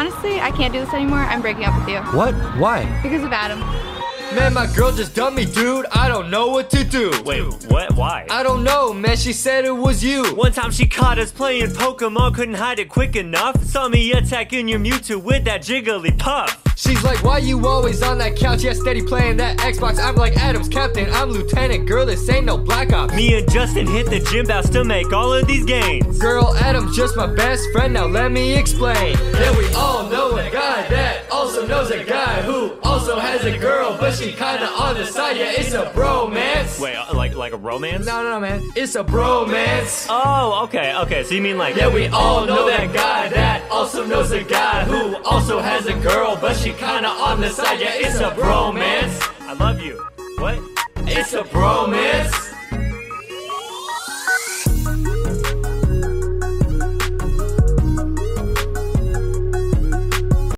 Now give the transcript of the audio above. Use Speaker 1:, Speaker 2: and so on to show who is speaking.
Speaker 1: Honestly, I can't do this anymore. I'm breaking up with you.
Speaker 2: What? Why?
Speaker 1: Because of Adam.
Speaker 2: Man, my girl just dumped me, dude. I don't know what to do.
Speaker 3: Wait, what? Why?
Speaker 2: I don't know, man. She said it was you.
Speaker 3: One time she caught us playing Pokemon, couldn't hide it quick enough. Saw me attacking your Mewtwo with that Jigglypuff.
Speaker 2: She's like, why you always on that couch? Yeah, steady playing that Xbox. I'm like, Adam's captain, I'm lieutenant. Girl, this ain't no Black Ops.
Speaker 3: Me and Justin hit the gym bounce to make all of these gains.
Speaker 2: Girl, Adam's just my best friend. Now let me explain. Yeah, we all know a guy that also knows a guy who also has a girl, but she kinda on the side. Yeah, it's a bromance.
Speaker 3: Wait, uh, like like a romance?
Speaker 2: No, no, no, man. It's a bromance.
Speaker 3: Oh, okay, okay. So you mean like
Speaker 2: Yeah, we all know that guy that also knows a guy who also has a girl, but she kinda on the side. Yeah, it's a bromance.
Speaker 3: I love you. What? It's a bromance.